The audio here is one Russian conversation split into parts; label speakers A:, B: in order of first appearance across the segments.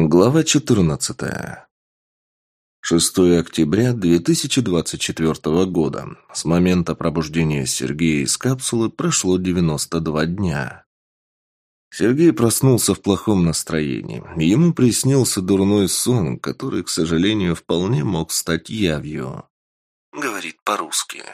A: Глава 14. 6 октября 2024 года. С момента пробуждения Сергея из капсулы прошло 92 дня. Сергей проснулся в плохом настроении. Ему приснился дурной сон, который, к сожалению, вполне мог стать явью. Говорит по-русски.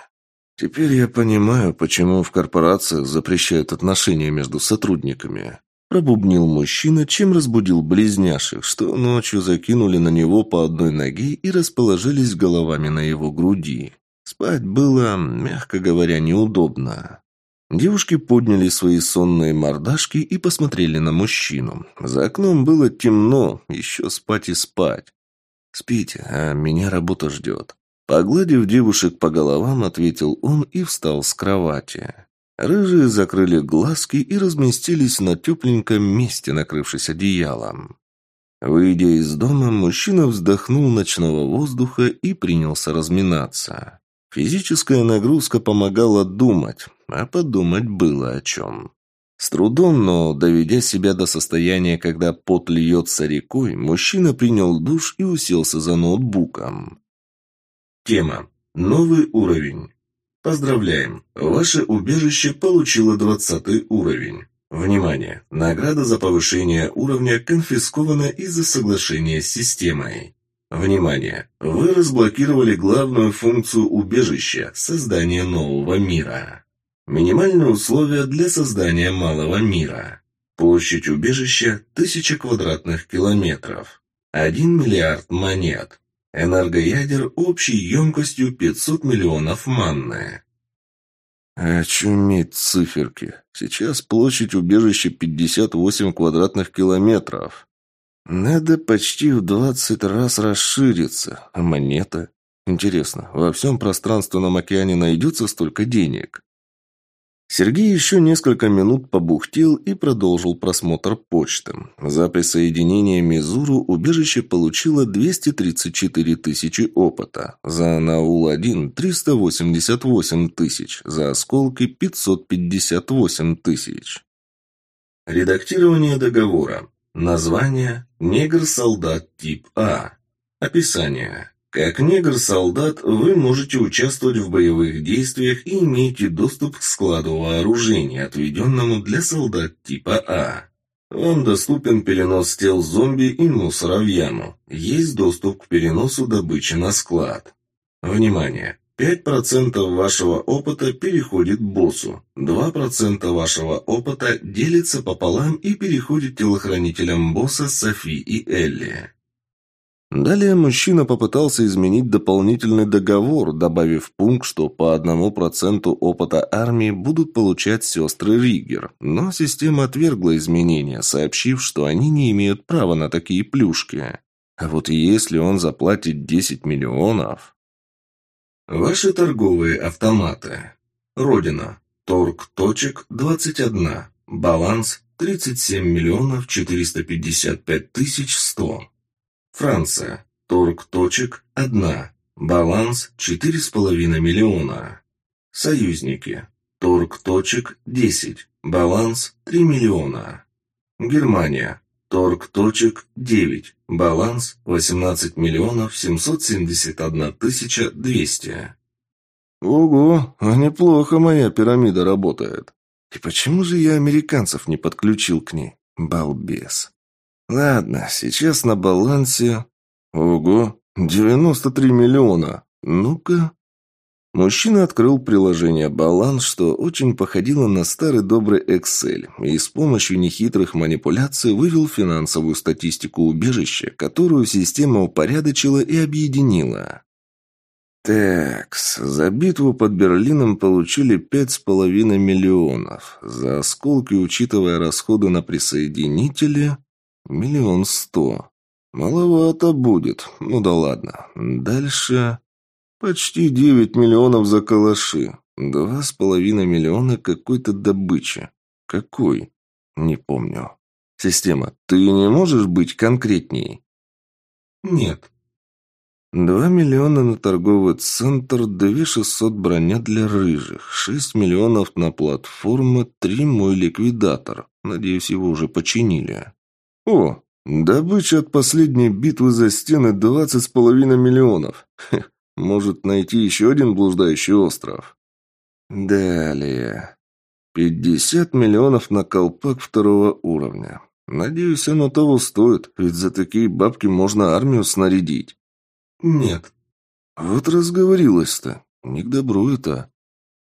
A: Теперь я понимаю, почему в корпорациях запрещают отношения между сотрудниками. Пробубнил мужчина, чем разбудил близняшек, что ночью закинули на него по одной ноге и расположились головами на его груди. Спать было, мягко говоря, неудобно. Девушки подняли свои сонные мордашки и посмотрели на мужчину. За окном было темно, еще спать и спать. «Спите, а меня работа ждет». Погладив девушек по головам, ответил он и встал с кровати. Рыжие закрыли глазки и разместились на тепленьком месте, накрывшись одеялом. Выйдя из дома, мужчина вздохнул ночного воздуха и принялся разминаться. Физическая нагрузка помогала думать, а подумать было о чем. С трудом, но доведя себя до состояния, когда пот льется рекой, мужчина принял душ и уселся за ноутбуком. Тема. Новый уровень. Поздравляем! Ваше убежище получило 20 уровень. Внимание! Награда за повышение уровня конфискована из-за соглашения с системой. Внимание! Вы разблокировали главную функцию убежища – создание нового мира. Минимальные условия для создания малого мира. Площадь убежища – 1000 квадратных километров. 1 миллиард монет. Энергоядер общей емкостью 500 миллионов манны. Очуметь циферки. Сейчас площадь убежища 58 квадратных километров. Надо почти в 20 раз расшириться. А монета? Интересно, во всем пространственном океане найдется столько денег? Сергей еще несколько минут побухтел и продолжил просмотр почты. За присоединение Мизуру убежище получило 234 тысячи опыта, за Наул-1 – 388 тысяч, за осколки – 558 тысяч. Редактирование договора. Название – «Негр-солдат тип А». Описание. Как негр-солдат вы можете участвовать в боевых действиях и имеете доступ к складу вооружения, отведенному для солдат типа А. Вам доступен перенос тел зомби и яму. Есть доступ к переносу добычи на склад. Внимание! 5% вашего опыта переходит боссу, 2% вашего опыта делится пополам и переходит телохранителям босса Софи и Элли. Далее мужчина попытался изменить дополнительный договор, добавив пункт, что по одному проценту опыта армии будут получать сестры Риггер, но система отвергла изменения, сообщив, что они не имеют права на такие плюшки. А вот если он заплатит 10 миллионов... Ваши торговые автоматы. Родина. Торг точек 21. Баланс 37 миллионов 455 тысяч 100. Франция. Торг точек – одна. Баланс – четыре с половиной миллиона. Союзники. Торг точек – десять. Баланс – три миллиона. Германия. Торг точек – девять. Баланс – восемнадцать миллионов семьсот семьдесят одна тысяча двести. Ого, а неплохо моя пирамида работает. И почему же я американцев не подключил к ней? Балбес. Ладно, сейчас на балансе... Ого, 93 миллиона. Ну-ка... Мужчина открыл приложение «Баланс», что очень походило на старый добрый Excel, и с помощью нехитрых манипуляций вывел финансовую статистику убежища, которую система упорядочила и объединила. Такс, за битву под Берлином получили пять с половиной миллионов. За осколки, учитывая расходы на присоединители, Миллион сто. Маловато будет. Ну да ладно. Дальше... Почти девять миллионов за калаши. Два с половиной миллиона какой-то добычи. Какой? Не помню. Система, ты не можешь быть конкретней? Нет. Два миллиона на торговый центр, две шестьсот броня для рыжих, шесть миллионов на платформы, три мой ликвидатор. Надеюсь, его уже починили. «О, Добыча от последней битвы за стены двадцать с половиной миллионов. Хе, может найти еще один блуждающий остров. Далее. Пятьдесят миллионов на колпак второго уровня. Надеюсь, оно того стоит, ведь за такие бабки можно армию снарядить. Нет. Вот разговорилась-то. Не к добру это.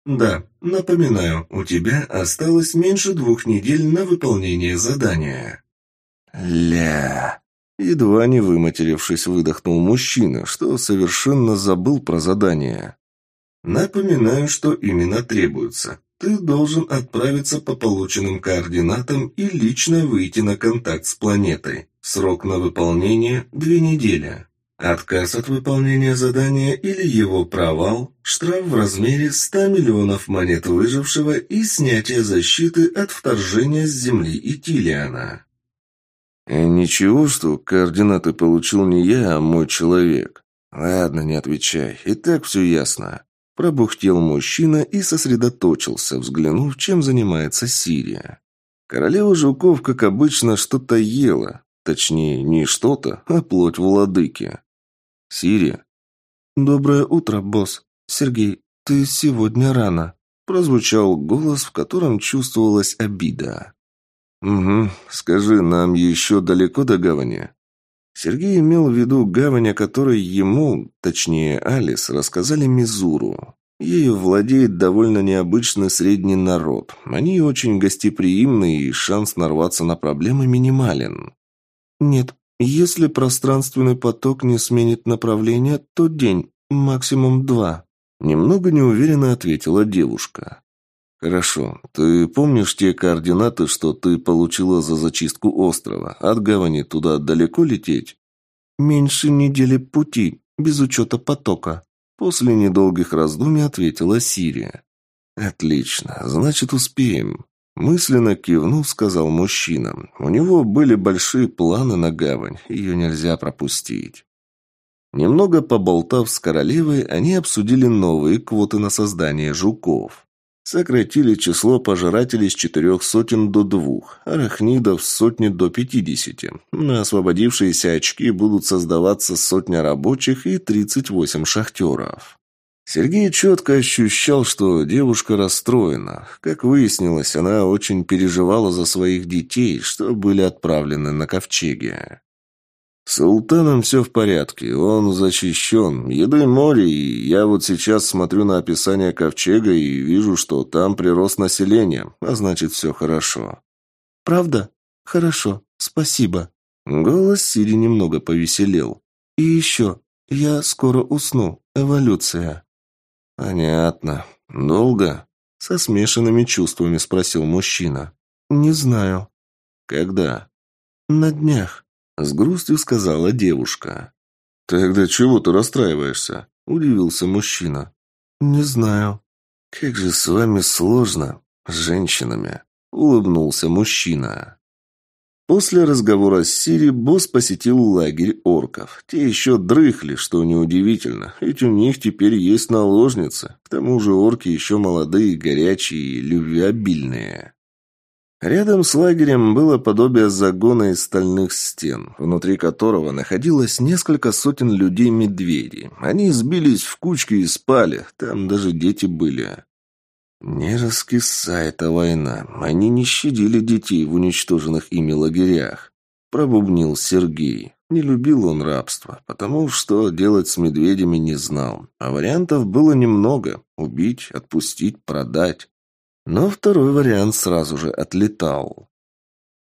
B: Да, напоминаю, у тебя осталось меньше двух недель на выполнение задания.
A: Ля. Едва не выматерившись, выдохнул мужчина, что совершенно забыл про задание.
B: Напоминаю, что именно требуется. Ты должен отправиться по полученным координатам и лично выйти на контакт с планетой. Срок на выполнение – две недели. Отказ от выполнения задания или его провал – штраф в размере 100 миллионов монет выжившего и снятие защиты от вторжения с Земли и Тилиана.
A: Э, «Ничего, что координаты получил не я, а мой человек. Ладно, не отвечай, и так все ясно». Пробухтел мужчина и сосредоточился, взглянув, чем занимается Сирия. Королева жуков, как обычно, что-то ела. Точнее, не что-то, а плоть владыки. Сирия. «Доброе утро, босс. Сергей, ты сегодня рано», прозвучал голос, в котором чувствовалась обида. «Угу. Скажи, нам еще далеко до гавани?» Сергей имел в виду гавань, о которой ему, точнее Алис, рассказали Мизуру. Ею владеет довольно необычный средний народ. Они очень гостеприимны, и шанс нарваться на проблемы минимален. «Нет, если пространственный поток не сменит направление, то день, максимум два», немного неуверенно ответила девушка. «Хорошо. Ты помнишь те координаты, что ты получила за зачистку острова? От гавани туда далеко лететь?» «Меньше недели пути, без учета потока», после недолгих раздумий ответила Сирия. «Отлично. Значит, успеем». Мысленно кивнув, сказал мужчина. У него были большие планы на гавань, ее нельзя пропустить. Немного поболтав с королевой, они обсудили новые квоты на создание жуков. Сократили число пожирателей с четырех сотен до двух, арахнидов с сотни до пятидесяти. На освободившиеся очки будут создаваться сотня рабочих и тридцать восемь шахтеров. Сергей четко ощущал, что девушка расстроена. Как выяснилось, она очень переживала за своих детей, что были отправлены на ковчеге. С Султаном все в порядке, он защищен. Еды море, и я вот сейчас смотрю на описание ковчега и вижу, что там прирост населения, а значит, все хорошо. «Правда? Хорошо, спасибо». Голос Сири немного повеселел. «И еще, я скоро усну. Эволюция». «Понятно. Долго?» Со смешанными чувствами спросил мужчина. «Не знаю». «Когда?» «На днях». С грустью сказала девушка. «Тогда чего ты расстраиваешься?» – удивился мужчина. «Не знаю». «Как же с вами сложно, с женщинами», – улыбнулся мужчина. После разговора с Сири босс посетил лагерь орков. Те еще дрыхли, что неудивительно, ведь у них теперь есть наложница. К тому же орки еще молодые, горячие и любвеобильные. Рядом с лагерем было подобие загона из стальных стен, внутри которого находилось несколько сотен людей-медведей. Они сбились в кучки и спали, там даже дети были. Не раскисай эта война, они не щадили детей в уничтоженных ими лагерях. Пробубнил Сергей. Не любил он рабство, потому что делать с медведями не знал. А вариантов было немного – убить, отпустить, продать. Но второй вариант сразу же отлетал.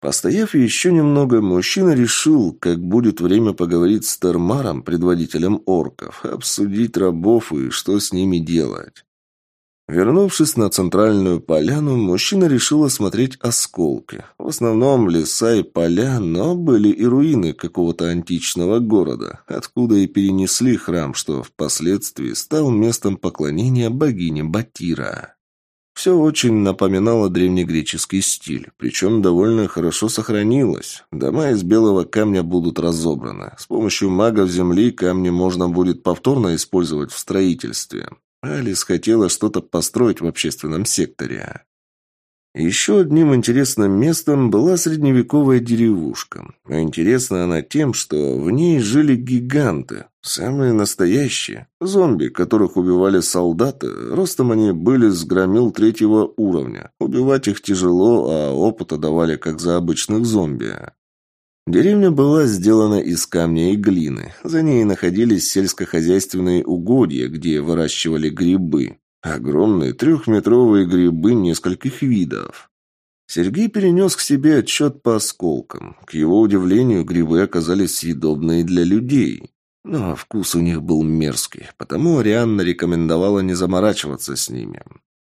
A: Постояв еще немного, мужчина решил, как будет время поговорить с Термаром, предводителем орков, обсудить рабов и что с ними делать. Вернувшись на центральную поляну, мужчина решил осмотреть осколки. В основном леса и поля, но были и руины какого-то античного города, откуда и перенесли храм, что впоследствии стал местом поклонения богине Батира. Все очень напоминало древнегреческий стиль, причем довольно хорошо сохранилось. Дома из белого камня будут разобраны. С помощью магов земли камни можно будет повторно использовать в строительстве. Алис хотела что-то построить в общественном секторе. Еще одним интересным местом была средневековая деревушка. А интересна она тем, что в ней жили гиганты, самые настоящие. Зомби, которых убивали солдаты, ростом они были с громил третьего уровня. Убивать их тяжело, а опыта давали как за обычных зомби. Деревня была сделана из камня и глины. За ней находились сельскохозяйственные угодья, где выращивали грибы. Огромные трехметровые грибы нескольких видов. Сергей перенес к себе отчет по осколкам. К его удивлению, грибы оказались съедобные для людей. Но вкус у них был мерзкий, потому Арианна рекомендовала не заморачиваться с ними.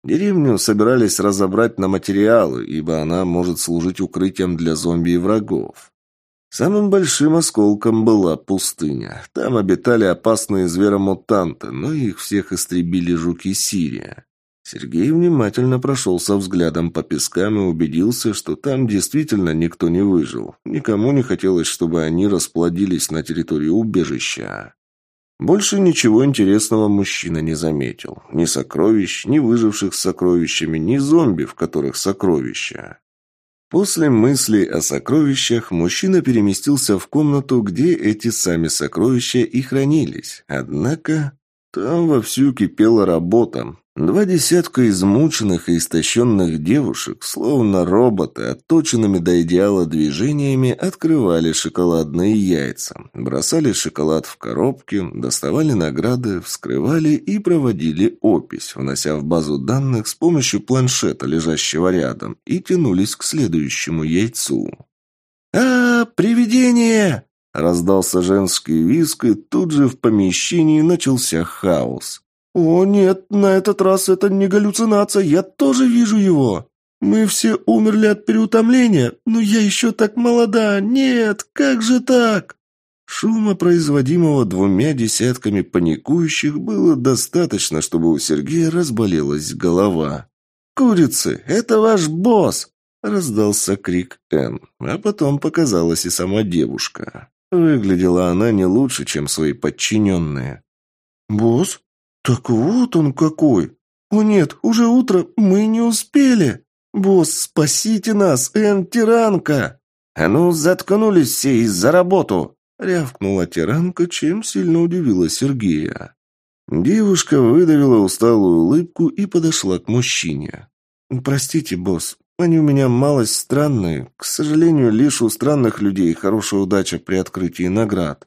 A: Деревню собирались разобрать на материалы, ибо она может служить укрытием для зомби и врагов. Самым большим осколком была пустыня. Там обитали опасные зверомутанты, но их всех истребили жуки Сирия. Сергей внимательно прошелся взглядом по пескам и убедился, что там действительно никто не выжил. Никому не хотелось, чтобы они расплодились на территории убежища. Больше ничего интересного мужчина не заметил. Ни сокровищ, ни выживших с сокровищами, ни зомби, в которых сокровища. После мысли о сокровищах мужчина переместился в комнату, где эти сами сокровища и хранились. Однако там вовсю кипела работа. Два десятка измученных и истощенных девушек, словно роботы, отточенными до идеала движениями, открывали шоколадные яйца, бросали шоколад в коробки, доставали награды, вскрывали и проводили опись, внося в базу данных с помощью планшета, лежащего рядом, и тянулись к следующему яйцу. «А, привидение!» Раздался женский виск, и тут же в помещении начался хаос. «О, нет, на этот раз это не галлюцинация, я тоже вижу его. Мы все умерли от переутомления, но я еще так молода, нет, как же так?» Шума, производимого двумя десятками паникующих, было достаточно, чтобы у Сергея разболелась голова. «Курицы, это ваш босс!» — раздался крик Н, а потом показалась и сама девушка. Выглядела она не лучше, чем свои подчиненные. «Босс? Так вот он какой! О нет, уже утро, мы не успели! Босс, спасите нас, Эн-тиранка!» «А ну, заткнулись все из-за работу!» Рявкнула тиранка, чем сильно удивила Сергея. Девушка выдавила усталую улыбку и подошла к мужчине. «Простите, босс, они у меня малость странные. К сожалению, лишь у странных людей хорошая удача при открытии наград.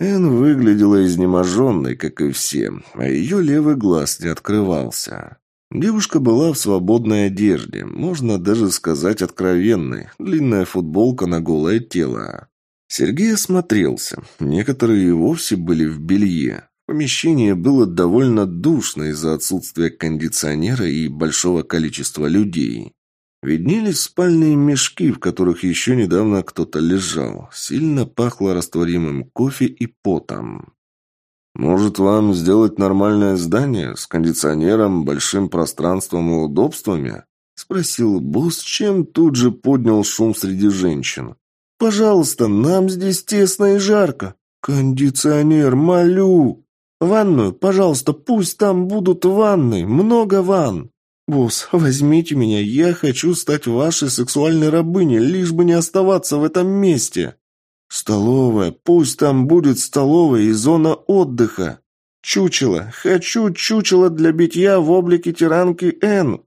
A: Эн выглядела изнеможенной, как и все, а ее левый глаз не открывался. Девушка была в свободной одежде, можно даже сказать откровенной, длинная футболка на голое тело. Сергей осмотрелся, некоторые и вовсе были в белье. Помещение было довольно душно из-за отсутствия кондиционера и большого количества людей. Виднелись спальные мешки, в которых еще недавно кто-то лежал. Сильно пахло растворимым кофе и потом. «Может, вам сделать нормальное здание с кондиционером, большим пространством и удобствами?» — спросил босс, чем тут же поднял шум среди женщин. «Пожалуйста, нам здесь тесно и жарко. Кондиционер, молю. Ванную, пожалуйста, пусть там будут ванны, много ванн». «Босс, возьмите меня, я хочу стать вашей сексуальной рабыней, лишь бы не оставаться в этом месте. Столовая, пусть там будет столовая и зона отдыха. Чучело, хочу чучело для битья в облике тиранки Н.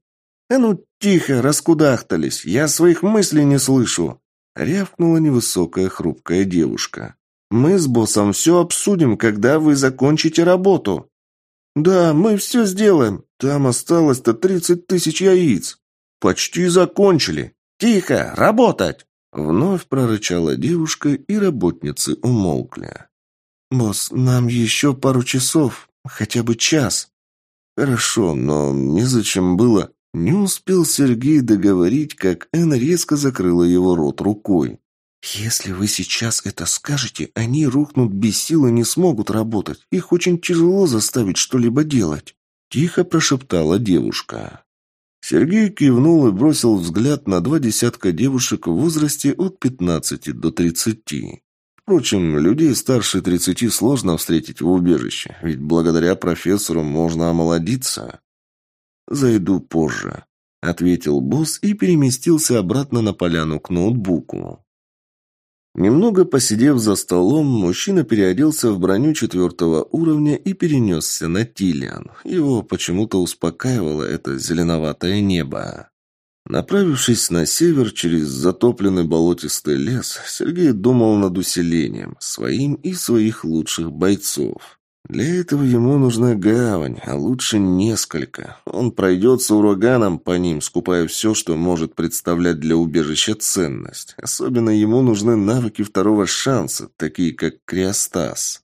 A: А тихо, раскудахтались, я своих мыслей не слышу». Рявкнула невысокая хрупкая девушка. «Мы с боссом все обсудим, когда вы закончите работу». «Да, мы все сделаем. Там осталось-то тридцать тысяч яиц. Почти закончили. Тихо, работать!» Вновь прорычала девушка, и работницы умолкли. «Босс, нам еще пару часов, хотя бы час». «Хорошо, но незачем было...» Не успел Сергей договорить, как Энн резко закрыла его рот рукой. «Если вы сейчас это скажете, они рухнут без сил и не смогут работать. Их очень тяжело заставить что-либо делать», — тихо прошептала девушка. Сергей кивнул и бросил взгляд на два десятка девушек в возрасте от пятнадцати до тридцати. Впрочем, людей старше тридцати сложно встретить в убежище, ведь благодаря профессору можно омолодиться. «Зайду позже», — ответил босс и переместился обратно на поляну к ноутбуку. Немного посидев за столом, мужчина переоделся в броню четвертого уровня и перенесся на Тилиан. Его почему-то успокаивало это зеленоватое небо. Направившись на север через затопленный болотистый лес, Сергей думал над усилением своим и своих лучших бойцов. Для этого ему нужна гавань, а лучше несколько. Он пройдется ураганом по ним, скупая все, что может представлять для убежища ценность. Особенно ему нужны навыки второго шанса, такие как криостаз.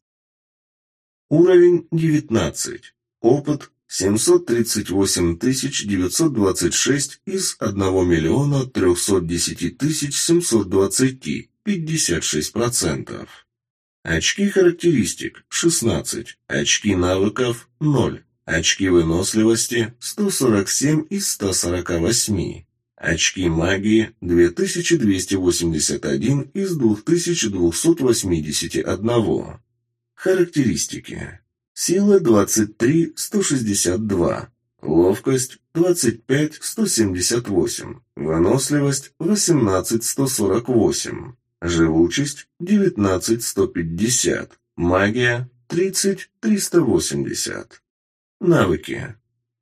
B: Уровень 19. Опыт 738 926 из 1 миллиона 310 720. 56%. Очки характеристик – 16. Очки навыков – 0. Очки выносливости – 147 из 148. Очки магии – 2281 из 2281. Характеристики. Сила 23 162. Ловкость 25 178. Выносливость 18 148. Живучесть – 19-150. Магия – 30-380. Навыки.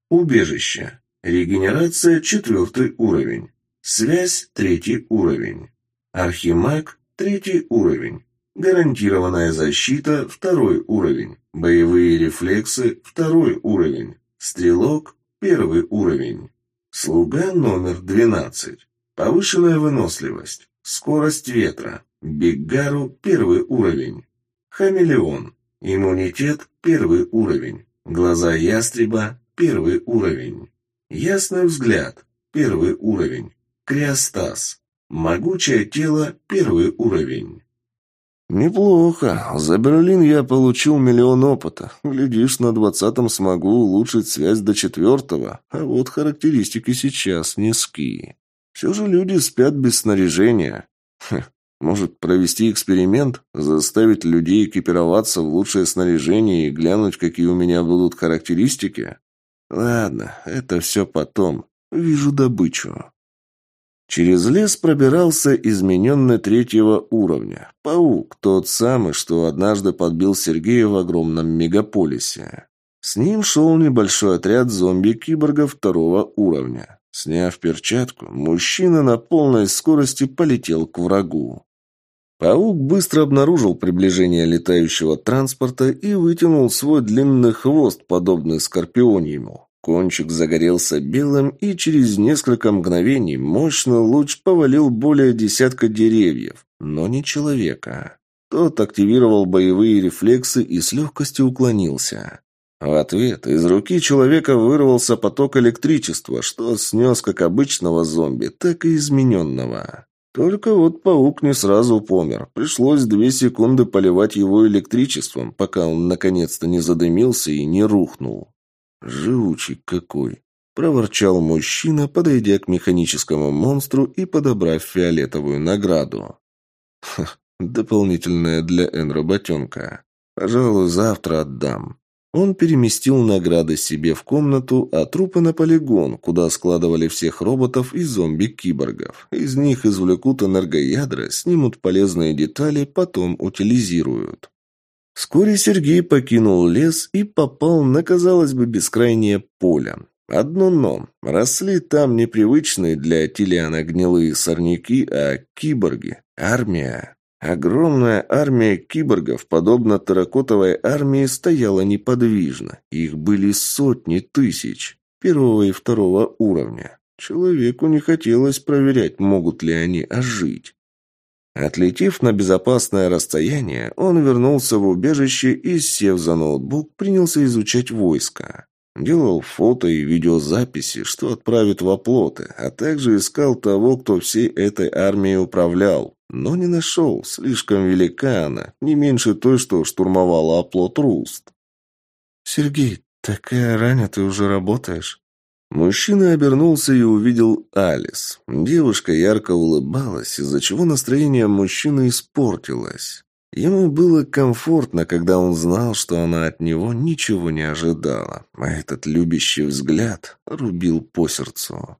B: Убежище. Регенерация – четвертый уровень. Связь – третий уровень. Архимаг – третий уровень. Гарантированная защита – второй уровень. Боевые рефлексы – второй уровень. Стрелок – первый уровень. Слуга номер 12. Повышенная выносливость. Скорость ветра. Биггару – первый уровень. Хамелеон. Иммунитет – первый уровень. Глаза ястреба – первый уровень. Ясный взгляд – первый уровень. Криостаз. Могучее тело – первый уровень.
A: «Неплохо. За Берлин я получил миллион опыта. Глядишь, на двадцатом смогу улучшить связь до четвертого, а вот характеристики сейчас низкие. Все же люди спят без снаряжения. Хм, может, провести эксперимент? Заставить людей экипироваться в лучшее снаряжение и глянуть, какие у меня будут характеристики? Ладно, это все потом. Вижу добычу. Через лес пробирался измененный третьего уровня. Паук, тот самый, что однажды подбил Сергея в огромном мегаполисе. С ним шел небольшой отряд зомби-киборгов второго уровня. Сняв перчатку, мужчина на полной скорости полетел к врагу. Паук быстро обнаружил приближение летающего транспорта и вытянул свой длинный хвост, подобный скорпионьему. Кончик загорелся белым, и через несколько мгновений мощный луч повалил более десятка деревьев, но не человека. Тот активировал боевые рефлексы и с легкостью уклонился. В ответ из руки человека вырвался поток электричества, что снес как обычного зомби, так и измененного. Только вот паук не сразу помер. Пришлось две секунды поливать его электричеством, пока он наконец-то не задымился и не рухнул. «Живучий какой!» – проворчал мужчина, подойдя к механическому монстру и подобрав фиолетовую награду. «Ха, дополнительная для Н-работенка. Пожалуй, завтра отдам. Он переместил награды себе в комнату, а трупы на полигон, куда складывали всех роботов и зомби-киборгов. Из них извлекут энергоядра, снимут полезные детали, потом утилизируют. Вскоре Сергей покинул лес и попал на, казалось бы, бескрайнее поле. Одно «но». Росли там непривычные для Тилиана гнилые сорняки, а киборги – армия. Огромная армия киборгов, подобно терракотовой армии, стояла неподвижно. Их были сотни тысяч, первого и второго уровня. Человеку не хотелось проверять, могут ли они ожить. Отлетев на безопасное расстояние, он вернулся в убежище и, сев за ноутбук, принялся изучать войско. Делал фото и видеозаписи, что отправит в оплоты, а также искал того, кто всей этой армией управлял, но не нашел, слишком велика она, не меньше той, что штурмовала оплот Руст. «Сергей, такая рано ты уже работаешь?» Мужчина обернулся и увидел Алис. Девушка ярко улыбалась, из-за чего настроение мужчины испортилось. Ему было комфортно, когда он знал, что она от него ничего не ожидала, а этот любящий взгляд рубил по сердцу.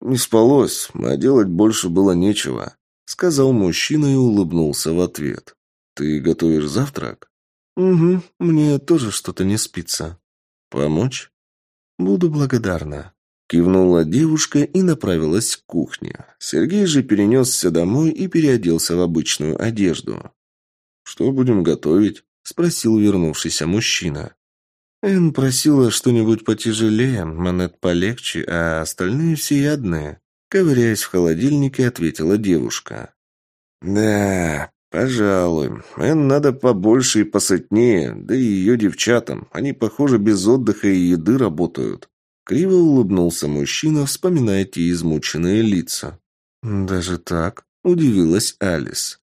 A: «Не спалось, а делать больше было нечего», — сказал мужчина и улыбнулся в ответ. «Ты готовишь завтрак?»
B: «Угу, мне тоже что-то не спится».
A: «Помочь?»
B: «Буду благодарна».
A: Кивнула девушка и направилась к кухне. Сергей же перенесся домой и переоделся в обычную одежду. «Что будем готовить?» – спросил вернувшийся мужчина.
B: Эн просила что-нибудь потяжелее, монет полегче, а остальные все ядные. Ковыряясь в холодильнике, ответила девушка.
A: «Да, пожалуй. Эн надо побольше и посытнее, да и ее девчатам. Они, похоже, без отдыха и еды работают». Криво улыбнулся мужчина, вспоминая те измученные лица.
B: «Даже так?»
A: – удивилась Алис.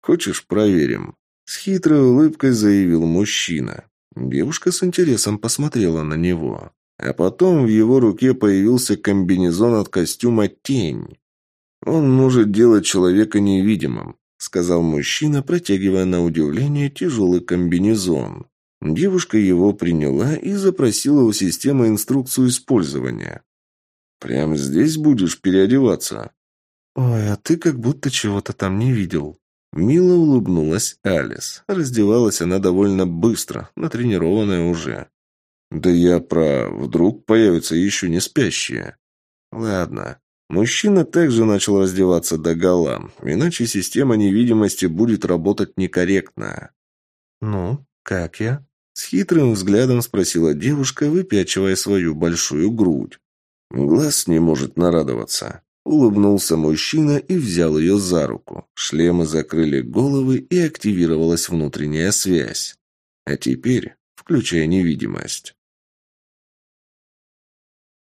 A: «Хочешь, проверим?» С хитрой улыбкой заявил мужчина. Девушка с интересом посмотрела на него. А потом в его руке появился комбинезон от костюма «Тень». «Он может делать человека невидимым», — сказал мужчина, протягивая на удивление тяжелый комбинезон. Девушка его приняла и запросила у системы инструкцию использования. «Прямо здесь будешь переодеваться?»
B: «Ой, а ты как будто чего-то там не видел».
A: Мило улыбнулась Алис. Раздевалась она довольно быстро, натренированная уже. «Да я про... вдруг появятся еще не спящие». «Ладно». Мужчина также начал раздеваться до гола, иначе система невидимости будет работать некорректно.
B: «Ну, как я?»
A: С хитрым взглядом спросила девушка, выпячивая свою большую грудь. Глаз не может нарадоваться. Улыбнулся мужчина и взял ее за руку. Шлемы закрыли головы и активировалась внутренняя связь. А теперь включая невидимость.